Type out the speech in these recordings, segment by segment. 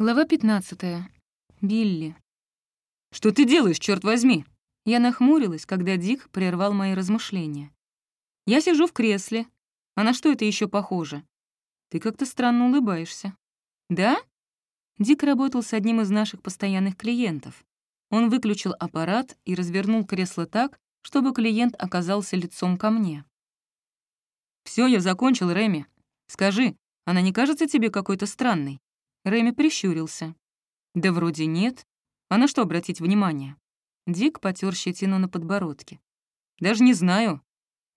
Глава 15. Билли. «Что ты делаешь, черт возьми?» Я нахмурилась, когда Дик прервал мои размышления. «Я сижу в кресле. А на что это еще похоже? Ты как-то странно улыбаешься». «Да?» Дик работал с одним из наших постоянных клиентов. Он выключил аппарат и развернул кресло так, чтобы клиент оказался лицом ко мне. Все, я закончил, Реми. Скажи, она не кажется тебе какой-то странной?» Рэми прищурился. «Да вроде нет. А на что обратить внимание?» Дик потер щетину на подбородке. «Даже не знаю.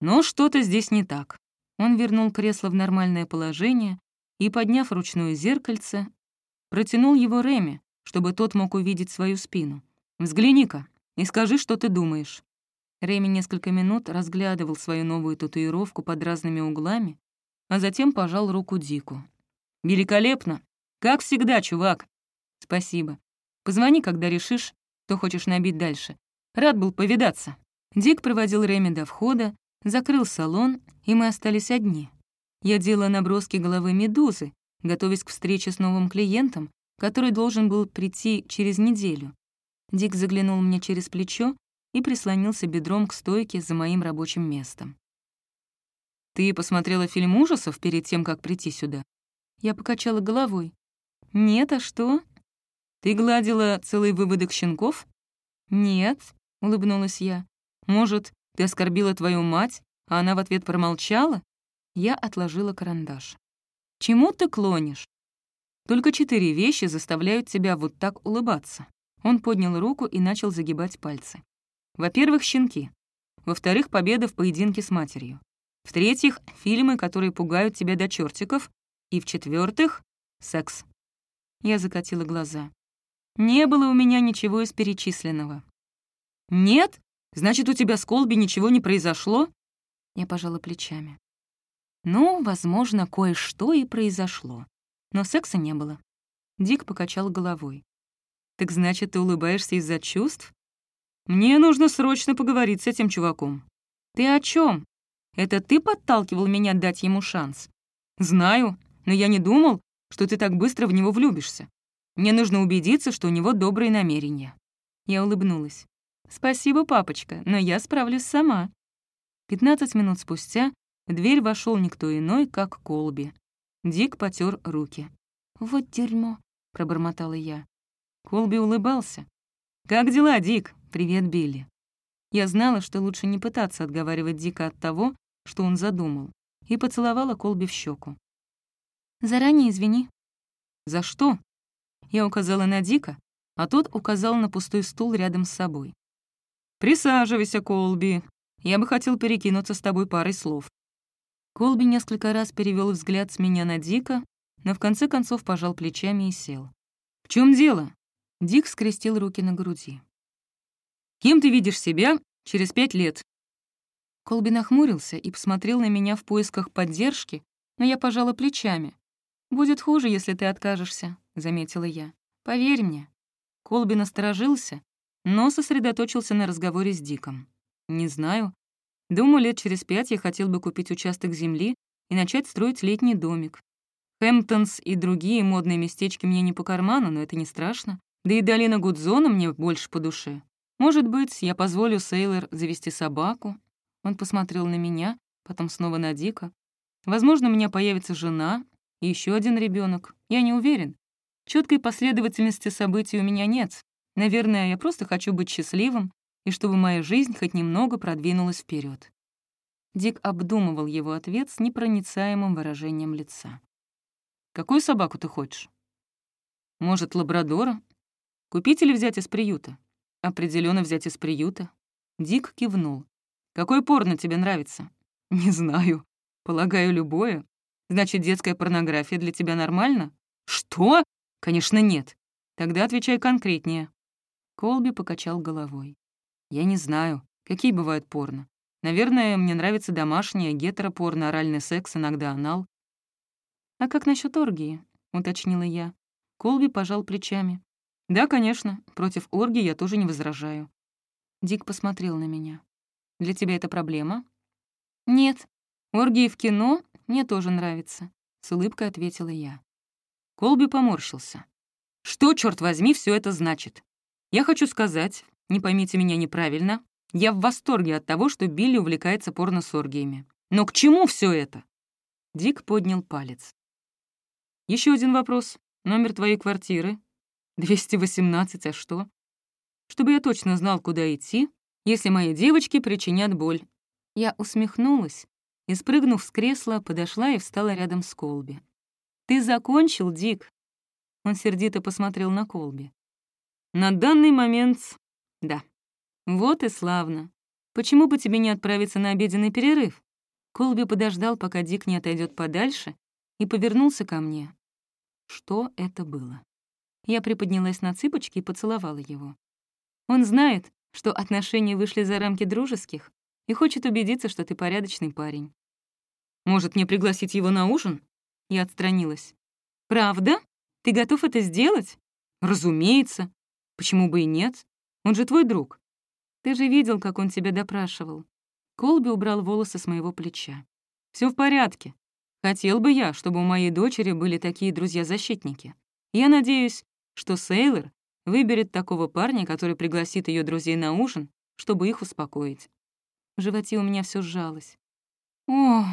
Но что-то здесь не так». Он вернул кресло в нормальное положение и, подняв ручное зеркальце, протянул его Рэми, чтобы тот мог увидеть свою спину. «Взгляни-ка и скажи, что ты думаешь». Рэми несколько минут разглядывал свою новую татуировку под разными углами, а затем пожал руку Дику. «Великолепно! Как всегда, чувак!» «Спасибо. Позвони, когда решишь, что хочешь набить дальше. Рад был повидаться». Дик проводил Рэми до входа, закрыл салон, и мы остались одни. Я делала наброски головы медузы, готовясь к встрече с новым клиентом, который должен был прийти через неделю. Дик заглянул мне через плечо и прислонился бедром к стойке за моим рабочим местом. «Ты посмотрела фильм ужасов перед тем, как прийти сюда?» Я покачала головой. «Нет, а что?» «Ты гладила целый выводок щенков?» «Нет», — улыбнулась я. «Может, ты оскорбила твою мать, а она в ответ промолчала?» Я отложила карандаш. «Чему ты клонишь?» «Только четыре вещи заставляют тебя вот так улыбаться». Он поднял руку и начал загибать пальцы. Во-первых, щенки. Во-вторых, победа в поединке с матерью. В-третьих, фильмы, которые пугают тебя до чертиков. И в-четвертых, секс. Я закатила глаза. Не было у меня ничего из перечисленного. «Нет? Значит, у тебя с Колби ничего не произошло?» Я пожала плечами. Ну, возможно, кое-что и произошло. Но секса не было. Дик покачал головой. «Так значит, ты улыбаешься из-за чувств?» Мне нужно срочно поговорить с этим чуваком. Ты о чем? Это ты подталкивал меня дать ему шанс? Знаю, но я не думал, что ты так быстро в него влюбишься. Мне нужно убедиться, что у него добрые намерения». Я улыбнулась. «Спасибо, папочка, но я справлюсь сама». Пятнадцать минут спустя в дверь вошел никто иной, как Колби. Дик потер руки. «Вот дерьмо», — пробормотала я. Колби улыбался. «Как дела, Дик? «Привет, Билли». Я знала, что лучше не пытаться отговаривать Дика от того, что он задумал, и поцеловала Колби в щеку. «Заранее извини». «За что?» Я указала на Дика, а тот указал на пустой стул рядом с собой. «Присаживайся, Колби. Я бы хотел перекинуться с тобой парой слов». Колби несколько раз перевел взгляд с меня на Дика, но в конце концов пожал плечами и сел. «В чем дело?» Дик скрестил руки на груди. Кем ты видишь себя через пять лет?» Колби нахмурился и посмотрел на меня в поисках поддержки, но я пожала плечами. «Будет хуже, если ты откажешься», — заметила я. «Поверь мне». Колби насторожился, но сосредоточился на разговоре с Диком. «Не знаю. Думаю, лет через пять я хотел бы купить участок земли и начать строить летний домик. Хэмптонс и другие модные местечки мне не по карману, но это не страшно. Да и долина Гудзона мне больше по душе. Может быть, я позволю Сейлор завести собаку? Он посмотрел на меня, потом снова на Дика. Возможно, у меня появится жена еще один ребенок. Я не уверен. Четкой последовательности событий у меня нет. Наверное, я просто хочу быть счастливым и чтобы моя жизнь хоть немного продвинулась вперед. Дик обдумывал его ответ с непроницаемым выражением лица. «Какую собаку ты хочешь? Может, лабрадора? Купить или взять из приюта? Определенно взять из приюта. Дик кивнул. Какой порно тебе нравится? Не знаю. Полагаю, любое. Значит, детская порнография для тебя нормально? Что? Конечно, нет. Тогда отвечай конкретнее. Колби покачал головой. Я не знаю, какие бывают порно. Наверное, мне нравится домашнее, гетеропорно, оральный секс, иногда анал. «А как насчет оргии?» — уточнила я. Колби пожал плечами. «Да, конечно. Против оргии я тоже не возражаю». Дик посмотрел на меня. «Для тебя это проблема?» «Нет. Оргии в кино мне тоже нравится», — с улыбкой ответила я. Колби поморщился. Что, черт возьми, все это значит? Я хочу сказать, не поймите меня неправильно, я в восторге от того, что Билли увлекается порносоргиями. Но к чему все это? Дик поднял палец. Еще один вопрос. Номер твоей квартиры? 218, а что? Чтобы я точно знал, куда идти, если мои девочки причинят боль. Я усмехнулась и, спрыгнув с кресла, подошла и встала рядом с Колби. «Ты закончил, Дик?» Он сердито посмотрел на Колби. «На данный момент — да». «Вот и славно. Почему бы тебе не отправиться на обеденный перерыв?» Колби подождал, пока Дик не отойдет подальше, и повернулся ко мне. Что это было? Я приподнялась на цыпочки и поцеловала его. Он знает, что отношения вышли за рамки дружеских и хочет убедиться, что ты порядочный парень. Может, мне пригласить его на ужин? Я отстранилась. Правда? Ты готов это сделать? Разумеется. Почему бы и нет? Он же твой друг. Ты же видел, как он тебя допрашивал. Колби убрал волосы с моего плеча. Все в порядке. Хотел бы я, чтобы у моей дочери были такие друзья-защитники. Я надеюсь, что Сейлор выберет такого парня, который пригласит ее друзей на ужин, чтобы их успокоить. В животе у меня все сжалось. «О,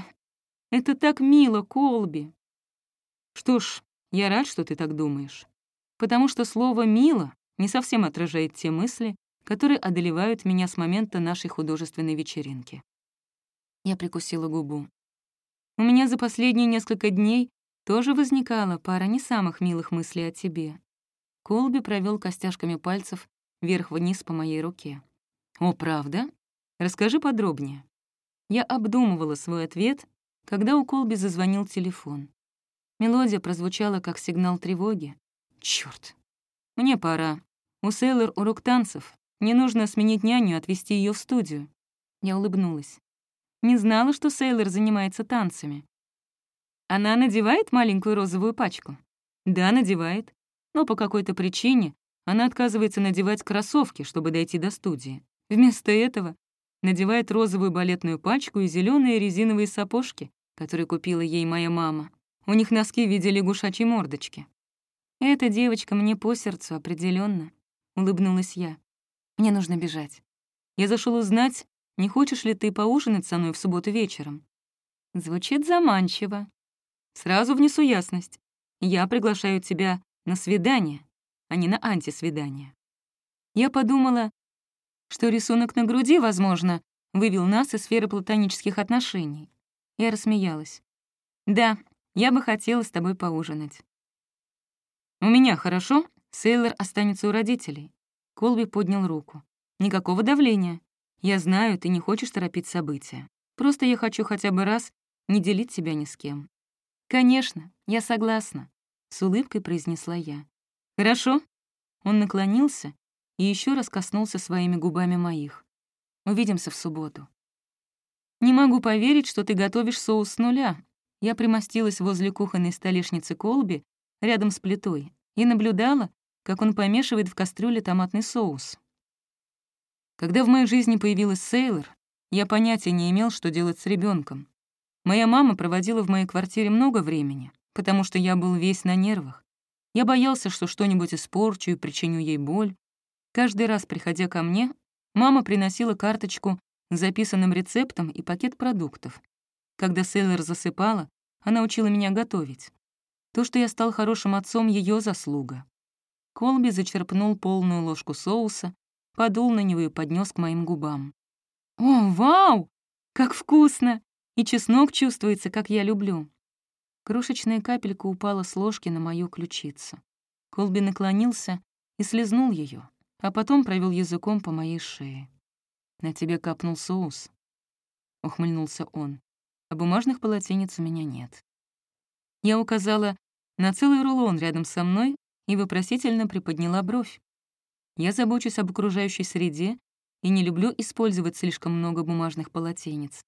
это так мило, Колби!» «Что ж, я рад, что ты так думаешь. Потому что слово «мило» не совсем отражает те мысли, которые одолевают меня с момента нашей художественной вечеринки. Я прикусила губу. У меня за последние несколько дней тоже возникала пара не самых милых мыслей о тебе. Колби провел костяшками пальцев вверх-вниз по моей руке. «О, правда? Расскажи подробнее». Я обдумывала свой ответ, когда у Колби зазвонил телефон. Мелодия прозвучала как сигнал тревоги. Черт, Мне пора. У Сейлор урок танцев. Мне нужно сменить няню и отвезти ее в студию». Я улыбнулась. Не знала, что Сейлор занимается танцами. Она надевает маленькую розовую пачку? Да, надевает. Но по какой-то причине она отказывается надевать кроссовки, чтобы дойти до студии. Вместо этого надевает розовую балетную пачку и зеленые резиновые сапожки, которые купила ей моя мама. У них носки в виде лягушачьей мордочки. «Эта девочка мне по сердцу определенно, улыбнулась я. «Мне нужно бежать. Я зашел узнать, не хочешь ли ты поужинать со мной в субботу вечером?» Звучит заманчиво. Сразу внесу ясность. Я приглашаю тебя на свидание, а не на антисвидание. Я подумала, что рисунок на груди, возможно, вывел нас из сферы платонических отношений. Я рассмеялась. «Да, я бы хотела с тобой поужинать». «У меня хорошо? Сейлор останется у родителей». Колби поднял руку. «Никакого давления. Я знаю, ты не хочешь торопить события. Просто я хочу хотя бы раз не делить тебя ни с кем». «Конечно, я согласна», — с улыбкой произнесла я. «Хорошо». Он наклонился и еще раз коснулся своими губами моих. «Увидимся в субботу». «Не могу поверить, что ты готовишь соус с нуля». Я примостилась возле кухонной столешницы Колби, рядом с плитой, и наблюдала, как он помешивает в кастрюле томатный соус. Когда в моей жизни появилась Сейлор, я понятия не имел, что делать с ребенком. Моя мама проводила в моей квартире много времени, потому что я был весь на нервах. Я боялся, что что-нибудь испорчу и причиню ей боль. Каждый раз, приходя ко мне, мама приносила карточку записанным рецептом и пакет продуктов. Когда Сейлор засыпала, она учила меня готовить. То, что я стал хорошим отцом, — ее заслуга. Колби зачерпнул полную ложку соуса, подул на него и поднес к моим губам. «О, вау! Как вкусно! И чеснок чувствуется, как я люблю». Крошечная капелька упала с ложки на мою ключицу. Колби наклонился и слезнул ее, а потом провел языком по моей шее. «На тебе капнул соус», — ухмыльнулся он. «А бумажных полотенец у меня нет». Я указала на целый рулон рядом со мной и вопросительно приподняла бровь. Я забочусь об окружающей среде и не люблю использовать слишком много бумажных полотенец.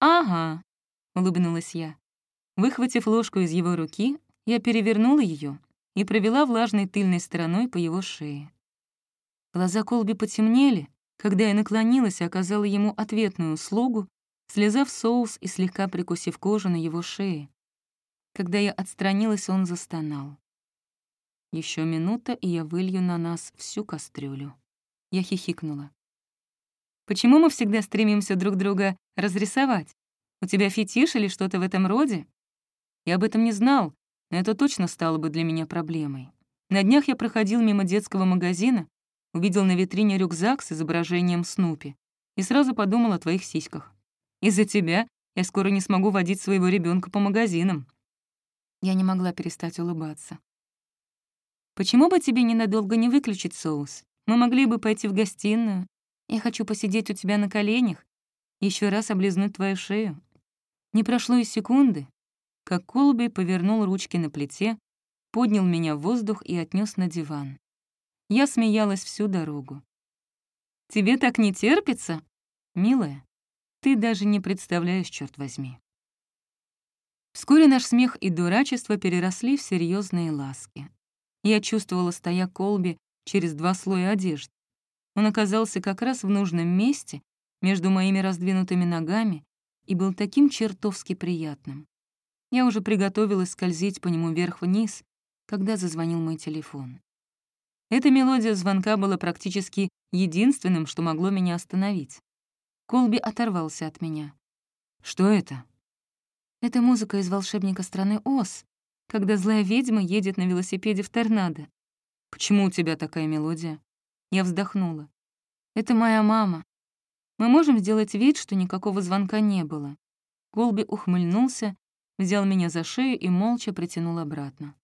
«Ага», — улыбнулась я. Выхватив ложку из его руки, я перевернула ее и провела влажной тыльной стороной по его шее. Глаза Колби потемнели, когда я наклонилась и оказала ему ответную услугу, слезав соус и слегка прикусив кожу на его шее. Когда я отстранилась, он застонал. Еще минута, и я вылью на нас всю кастрюлю. Я хихикнула. «Почему мы всегда стремимся друг друга разрисовать? У тебя фетиш или что-то в этом роде?» Я об этом не знал, но это точно стало бы для меня проблемой. На днях я проходил мимо детского магазина, увидел на витрине рюкзак с изображением Снупи и сразу подумал о твоих сиськах. Из-за тебя я скоро не смогу водить своего ребенка по магазинам. Я не могла перестать улыбаться. «Почему бы тебе ненадолго не выключить соус? Мы могли бы пойти в гостиную. Я хочу посидеть у тебя на коленях, еще раз облизнуть твою шею». Не прошло и секунды, как Колби повернул ручки на плите, поднял меня в воздух и отнес на диван. Я смеялась всю дорогу. «Тебе так не терпится?» «Милая, ты даже не представляешь, черт возьми». Вскоре наш смех и дурачество переросли в серьезные ласки. Я чувствовала, стоя Колби, через два слоя одежды. Он оказался как раз в нужном месте, между моими раздвинутыми ногами, и был таким чертовски приятным. Я уже приготовилась скользить по нему вверх-вниз, когда зазвонил мой телефон. Эта мелодия звонка была практически единственным, что могло меня остановить. Колби оторвался от меня. «Что это?» Это музыка из «Волшебника страны Оз», когда злая ведьма едет на велосипеде в торнадо. «Почему у тебя такая мелодия?» Я вздохнула. «Это моя мама. Мы можем сделать вид, что никакого звонка не было». Колби ухмыльнулся, взял меня за шею и молча притянул обратно.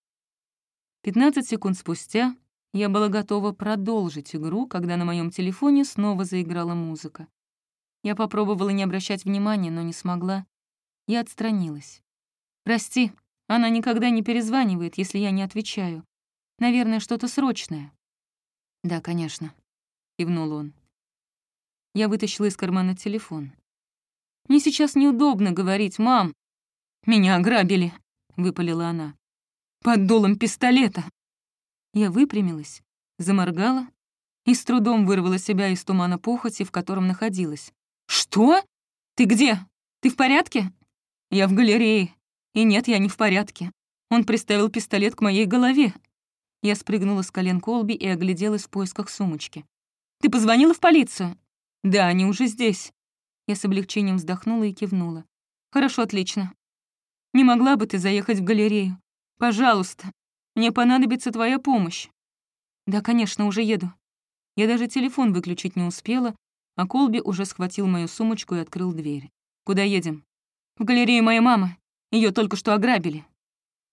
Пятнадцать секунд спустя я была готова продолжить игру, когда на моем телефоне снова заиграла музыка. Я попробовала не обращать внимания, но не смогла. Я отстранилась. «Прости, она никогда не перезванивает, если я не отвечаю. Наверное, что-то срочное». «Да, конечно», — кивнул он. Я вытащила из кармана телефон. «Мне сейчас неудобно говорить, мам». «Меня ограбили», — выпалила она. «Под дулом пистолета». Я выпрямилась, заморгала и с трудом вырвала себя из тумана похоти, в котором находилась. «Что? Ты где? Ты в порядке?» Я в галерее. И нет, я не в порядке. Он приставил пистолет к моей голове. Я спрыгнула с колен Колби и огляделась в поисках сумочки. «Ты позвонила в полицию?» «Да, они уже здесь». Я с облегчением вздохнула и кивнула. «Хорошо, отлично. Не могла бы ты заехать в галерею? Пожалуйста. Мне понадобится твоя помощь». «Да, конечно, уже еду». Я даже телефон выключить не успела, а Колби уже схватил мою сумочку и открыл дверь. «Куда едем?» В галерее моей мамы. Ее только что ограбили.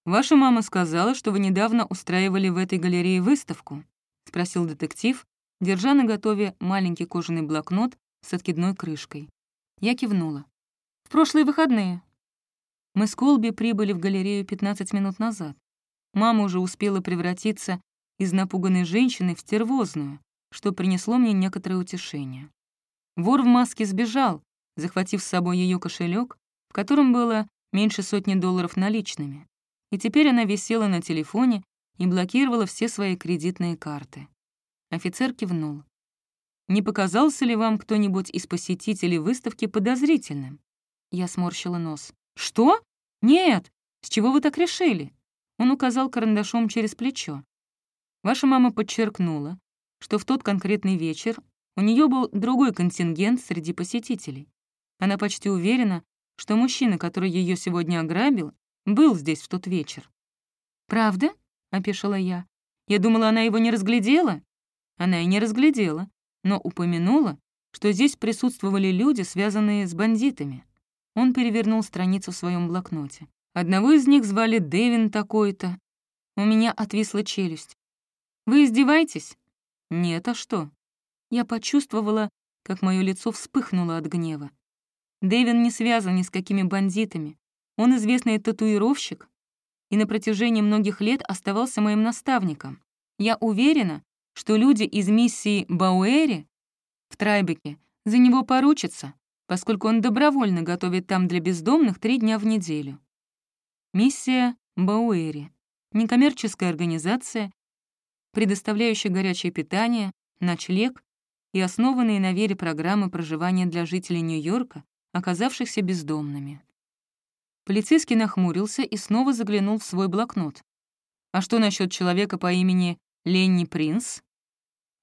Ваша мама сказала, что вы недавно устраивали в этой галерее выставку, спросил детектив, держа на готове маленький кожаный блокнот с откидной крышкой. Я кивнула. В прошлые выходные. Мы с Колби прибыли в галерею 15 минут назад. Мама уже успела превратиться из напуганной женщины в стервозную, что принесло мне некоторое утешение. Вор в маске сбежал, захватив с собой ее кошелек в котором было меньше сотни долларов наличными. И теперь она висела на телефоне и блокировала все свои кредитные карты. Офицер кивнул. «Не показался ли вам кто-нибудь из посетителей выставки подозрительным?» Я сморщила нос. «Что? Нет! С чего вы так решили?» Он указал карандашом через плечо. Ваша мама подчеркнула, что в тот конкретный вечер у нее был другой контингент среди посетителей. Она почти уверена, что мужчина, который ее сегодня ограбил, был здесь в тот вечер. «Правда?» — опешила я. «Я думала, она его не разглядела?» Она и не разглядела, но упомянула, что здесь присутствовали люди, связанные с бандитами. Он перевернул страницу в своем блокноте. Одного из них звали Дэвин такой-то. У меня отвисла челюсть. «Вы издеваетесь?» «Нет, а что?» Я почувствовала, как мое лицо вспыхнуло от гнева. Дэвин не связан ни с какими бандитами. Он известный татуировщик и на протяжении многих лет оставался моим наставником. Я уверена, что люди из миссии Бауэри в Трайбеке за него поручатся, поскольку он добровольно готовит там для бездомных три дня в неделю. Миссия Бауэри — некоммерческая организация, предоставляющая горячее питание, ночлег и основанные на вере программы проживания для жителей Нью-Йорка оказавшихся бездомными. Полицейский нахмурился и снова заглянул в свой блокнот. А что насчет человека по имени Ленни Принц?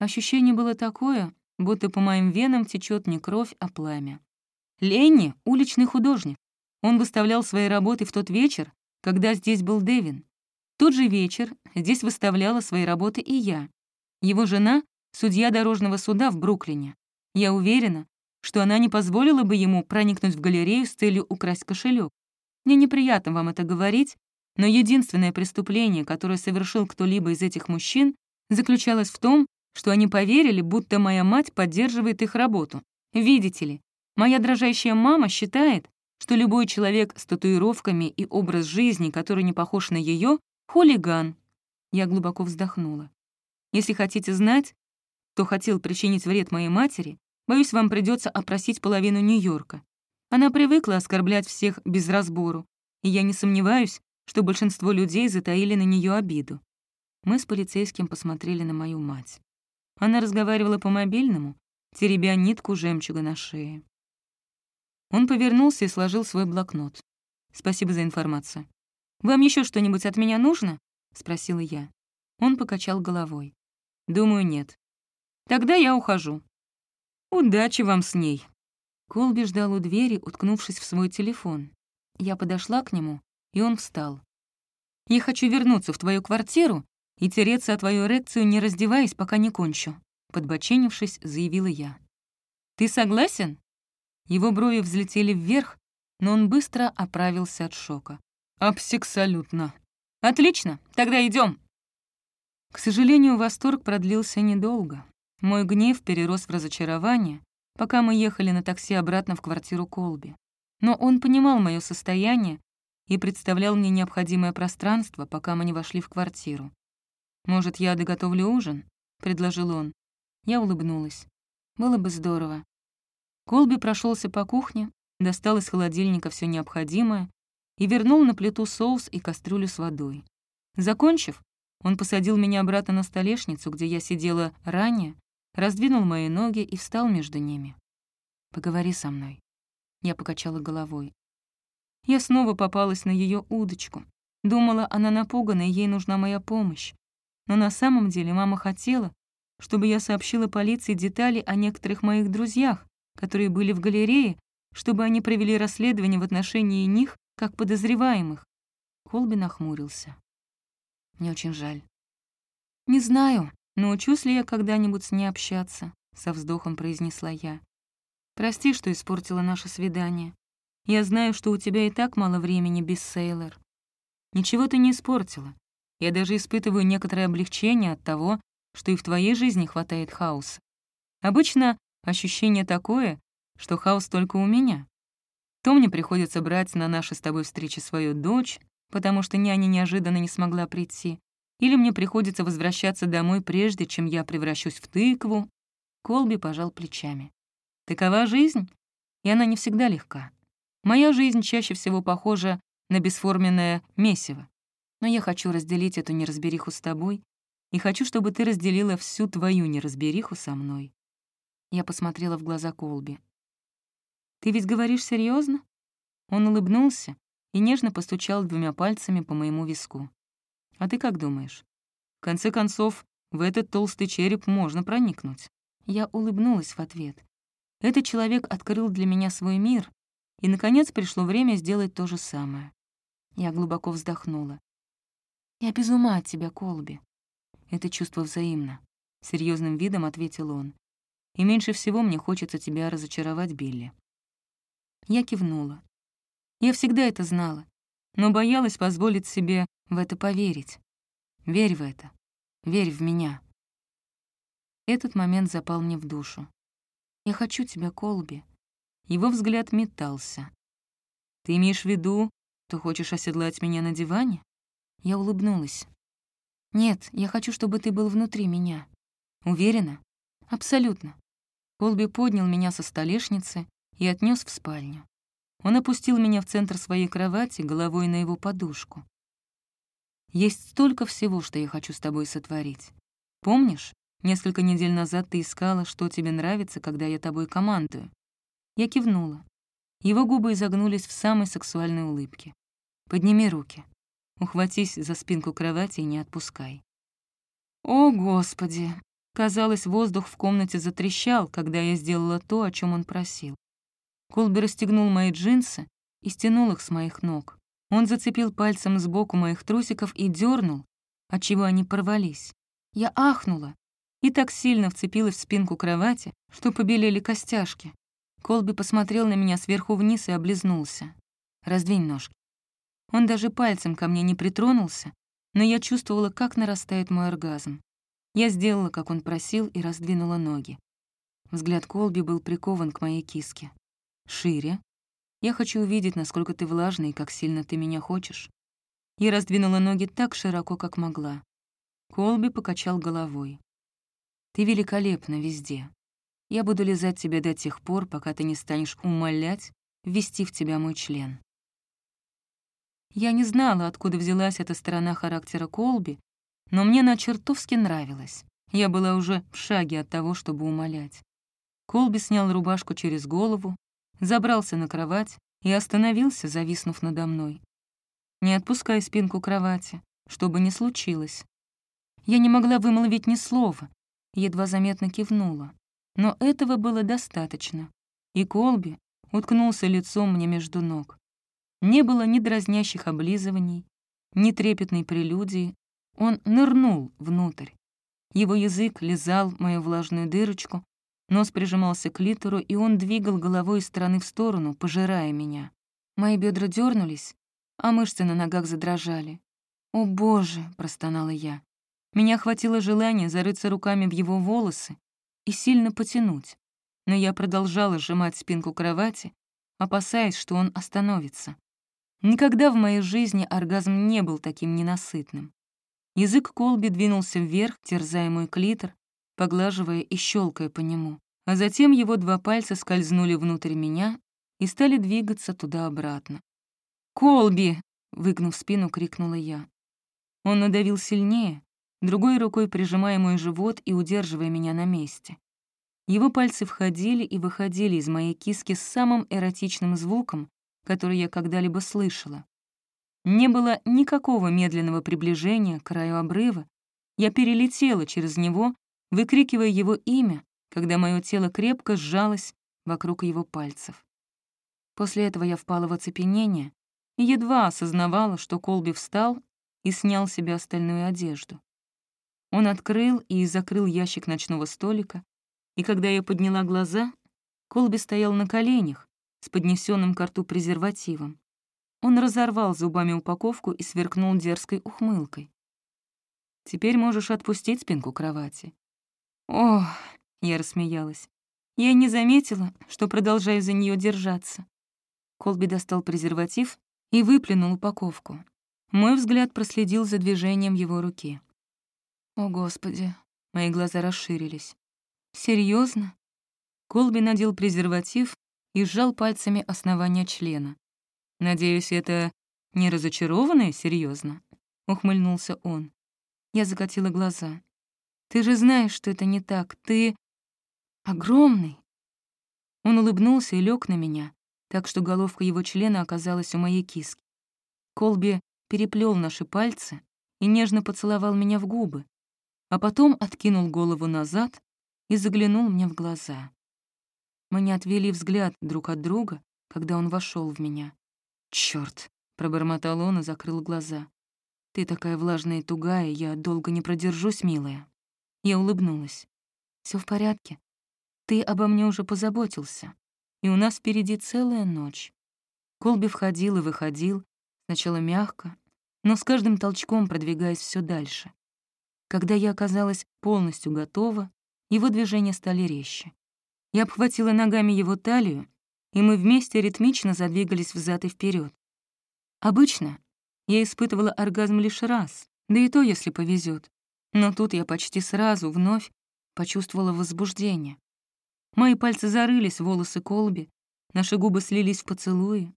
Ощущение было такое, будто по моим венам течет не кровь, а пламя. Ленни — уличный художник. Он выставлял свои работы в тот вечер, когда здесь был Дэвин. Тот же вечер здесь выставляла свои работы и я. Его жена — судья дорожного суда в Бруклине. Я уверена, что она не позволила бы ему проникнуть в галерею с целью украсть кошелек. Мне неприятно вам это говорить, но единственное преступление, которое совершил кто-либо из этих мужчин, заключалось в том, что они поверили, будто моя мать поддерживает их работу. Видите ли, моя дрожащая мама считает, что любой человек с татуировками и образ жизни, который не похож на ее, хулиган. Я глубоко вздохнула. Если хотите знать, кто хотел причинить вред моей матери, боюсь, вам придется опросить половину Нью-Йорка. Она привыкла оскорблять всех без разбору, и я не сомневаюсь, что большинство людей затаили на нее обиду. Мы с полицейским посмотрели на мою мать. Она разговаривала по мобильному, теребя нитку жемчуга на шее. Он повернулся и сложил свой блокнот. «Спасибо за информацию. Вам еще что-нибудь от меня нужно?» — спросила я. Он покачал головой. «Думаю, нет. Тогда я ухожу. Удачи вам с ней». Колби ждал у двери, уткнувшись в свой телефон. Я подошла к нему, и он встал. «Я хочу вернуться в твою квартиру и тереться о твою эрекцию, не раздеваясь, пока не кончу», подбоченившись, заявила я. «Ты согласен?» Его брови взлетели вверх, но он быстро оправился от шока. «Абсолютно». «Отлично, тогда идем. К сожалению, восторг продлился недолго. Мой гнев перерос в разочарование, пока мы ехали на такси обратно в квартиру Колби. Но он понимал мое состояние и представлял мне необходимое пространство, пока мы не вошли в квартиру. «Может, я доготовлю ужин?» — предложил он. Я улыбнулась. «Было бы здорово». Колби прошелся по кухне, достал из холодильника все необходимое и вернул на плиту соус и кастрюлю с водой. Закончив, он посадил меня обратно на столешницу, где я сидела ранее, раздвинул мои ноги и встал между ними. «Поговори со мной». Я покачала головой. Я снова попалась на ее удочку. Думала, она напугана, и ей нужна моя помощь. Но на самом деле мама хотела, чтобы я сообщила полиции детали о некоторых моих друзьях, которые были в галерее, чтобы они провели расследование в отношении них как подозреваемых. Колби нахмурился. Мне очень жаль. Не знаю, научусь ли я когда-нибудь с ней общаться, со вздохом произнесла я. Прости, что испортила наше свидание. Я знаю, что у тебя и так мало времени без Сейлор. Ничего ты не испортила. Я даже испытываю некоторое облегчение от того, что и в твоей жизни хватает хаоса. Обычно Ощущение такое, что хаос только у меня. То мне приходится брать на наши с тобой встречи свою дочь, потому что няня неожиданно не смогла прийти, или мне приходится возвращаться домой прежде, чем я превращусь в тыкву. Колби пожал плечами. Такова жизнь, и она не всегда легка. Моя жизнь чаще всего похожа на бесформенное месиво. Но я хочу разделить эту неразбериху с тобой и хочу, чтобы ты разделила всю твою неразбериху со мной. Я посмотрела в глаза Колби. «Ты ведь говоришь серьезно? Он улыбнулся и нежно постучал двумя пальцами по моему виску. «А ты как думаешь? В конце концов, в этот толстый череп можно проникнуть». Я улыбнулась в ответ. Этот человек открыл для меня свой мир, и, наконец, пришло время сделать то же самое. Я глубоко вздохнула. «Я без ума от тебя, Колби». «Это чувство взаимно», — серьезным видом ответил он. И меньше всего мне хочется тебя разочаровать, Билли». Я кивнула. Я всегда это знала, но боялась позволить себе в это поверить. Верь в это. Верь в меня. Этот момент запал мне в душу. «Я хочу тебя, Колби». Его взгляд метался. «Ты имеешь в виду, ты хочешь оседлать меня на диване?» Я улыбнулась. «Нет, я хочу, чтобы ты был внутри меня. Уверена?» «Абсолютно». Колби поднял меня со столешницы и отнес в спальню. Он опустил меня в центр своей кровати, головой на его подушку. «Есть столько всего, что я хочу с тобой сотворить. Помнишь, несколько недель назад ты искала, что тебе нравится, когда я тобой командую?» Я кивнула. Его губы изогнулись в самой сексуальной улыбке. «Подними руки». Ухватись за спинку кровати и не отпускай. О, Господи! Казалось, воздух в комнате затрещал, когда я сделала то, о чем он просил. Колби расстегнул мои джинсы и стянул их с моих ног. Он зацепил пальцем сбоку моих трусиков и дернул, отчего они порвались. Я ахнула и так сильно вцепилась в спинку кровати, что побелели костяшки. Колби посмотрел на меня сверху вниз и облизнулся. «Раздвинь ножки». Он даже пальцем ко мне не притронулся, но я чувствовала, как нарастает мой оргазм. Я сделала, как он просил, и раздвинула ноги. Взгляд Колби был прикован к моей киске. «Шире. Я хочу увидеть, насколько ты влажный и как сильно ты меня хочешь». Я раздвинула ноги так широко, как могла. Колби покачал головой. «Ты великолепна везде. Я буду лизать тебя до тех пор, пока ты не станешь умолять ввести в тебя мой член». Я не знала, откуда взялась эта сторона характера Колби, но мне она чертовски нравилась. Я была уже в шаге от того, чтобы умолять. Колби снял рубашку через голову, забрался на кровать и остановился, зависнув надо мной. «Не отпускай спинку кровати, что бы ни случилось». Я не могла вымолвить ни слова, едва заметно кивнула. Но этого было достаточно, и Колби уткнулся лицом мне между ног. Не было ни дразнящих облизываний, ни трепетной прелюдии. Он нырнул внутрь. Его язык лизал мою влажную дырочку, нос прижимался к литеру, и он двигал головой из стороны в сторону, пожирая меня. Мои бедра дернулись, а мышцы на ногах задрожали. «О, Боже!» — простонала я. Меня хватило желания зарыться руками в его волосы и сильно потянуть, но я продолжала сжимать спинку кровати, опасаясь, что он остановится. Никогда в моей жизни оргазм не был таким ненасытным. Язык Колби двинулся вверх, терзая мой клитор, поглаживая и щелкая по нему, а затем его два пальца скользнули внутрь меня и стали двигаться туда-обратно. «Колби!» — выгнув спину, крикнула я. Он надавил сильнее, другой рукой прижимая мой живот и удерживая меня на месте. Его пальцы входили и выходили из моей киски с самым эротичным звуком, который я когда-либо слышала. Не было никакого медленного приближения к краю обрыва. Я перелетела через него, выкрикивая его имя, когда мое тело крепко сжалось вокруг его пальцев. После этого я впала в оцепенение и едва осознавала, что Колби встал и снял с себя остальную одежду. Он открыл и закрыл ящик ночного столика, и когда я подняла глаза, Колби стоял на коленях, с поднесенным к рту презервативом. Он разорвал зубами упаковку и сверкнул дерзкой ухмылкой. «Теперь можешь отпустить спинку кровати». «Ох», — я рассмеялась, — «я не заметила, что продолжаю за нее держаться». Колби достал презерватив и выплюнул упаковку. Мой взгляд проследил за движением его руки. «О, Господи!» — мои глаза расширились. Серьезно? Колби надел презерватив и сжал пальцами основание члена. «Надеюсь, это не разочарованное серьезно? ухмыльнулся он. Я закатила глаза. «Ты же знаешь, что это не так. Ты огромный». Он улыбнулся и лег на меня, так что головка его члена оказалась у моей киски. Колби переплел наши пальцы и нежно поцеловал меня в губы, а потом откинул голову назад и заглянул мне в глаза. Мы не отвели взгляд друг от друга, когда он вошел в меня. Черт! пробормотал он и закрыл глаза. «Ты такая влажная и тугая, я долго не продержусь, милая». Я улыбнулась. Все в порядке. Ты обо мне уже позаботился, и у нас впереди целая ночь». Колби входил и выходил, сначала мягко, но с каждым толчком продвигаясь все дальше. Когда я оказалась полностью готова, его движения стали резче. Я обхватила ногами его талию, и мы вместе ритмично задвигались взад и вперед. Обычно я испытывала оргазм лишь раз, да и то, если повезет. Но тут я почти сразу вновь почувствовала возбуждение. Мои пальцы зарылись в волосы Колби, наши губы слились в поцелуи.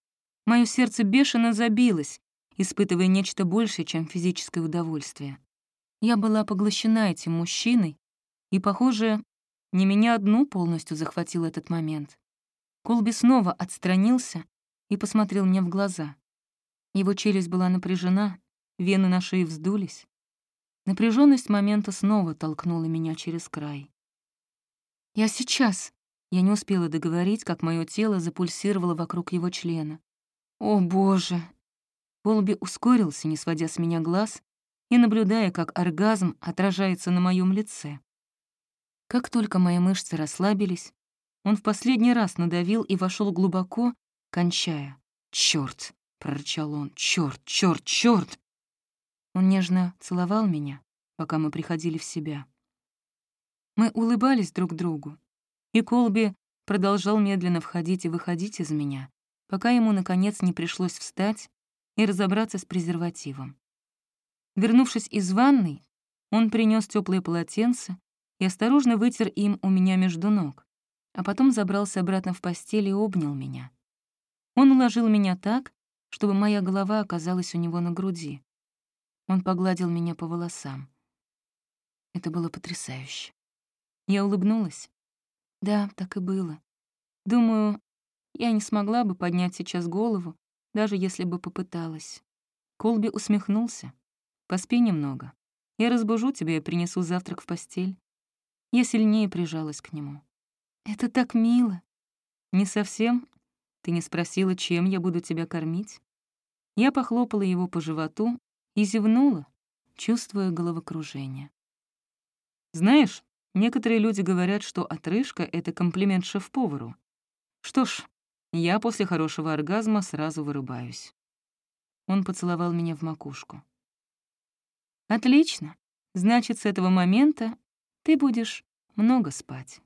Мое сердце бешено забилось, испытывая нечто большее, чем физическое удовольствие. Я была поглощена этим мужчиной, и, похоже, не меня одну полностью захватил этот момент. Колби снова отстранился и посмотрел мне в глаза. Его челюсть была напряжена, вены на шее вздулись. Напряженность момента снова толкнула меня через край. «Я сейчас!» Я не успела договорить, как мое тело запульсировало вокруг его члена. «О, боже!» Колби ускорился, не сводя с меня глаз, и наблюдая, как оргазм отражается на моем лице. Как только мои мышцы расслабились, он в последний раз надавил и вошел глубоко, кончая. «Чёрт!» — прорычал он. «Чёрт, чёрт, чёрт!» Он нежно целовал меня, пока мы приходили в себя. Мы улыбались друг другу, и Колби продолжал медленно входить и выходить из меня, пока ему, наконец, не пришлось встать и разобраться с презервативом. Вернувшись из ванной, он принес теплое полотенце и осторожно вытер им у меня между ног, а потом забрался обратно в постель и обнял меня. Он уложил меня так, чтобы моя голова оказалась у него на груди. Он погладил меня по волосам. Это было потрясающе. Я улыбнулась. Да, так и было. Думаю, я не смогла бы поднять сейчас голову, даже если бы попыталась. Колби усмехнулся. Поспи немного. Я разбужу тебя и принесу завтрак в постель. Я сильнее прижалась к нему. Это так мило. Не совсем. Ты не спросила, чем я буду тебя кормить? Я похлопала его по животу и зевнула, чувствуя головокружение. Знаешь, некоторые люди говорят, что отрыжка — это комплимент шеф-повару. Что ж, я после хорошего оргазма сразу вырубаюсь. Он поцеловал меня в макушку. Отлично. Значит, с этого момента ты будешь много спать.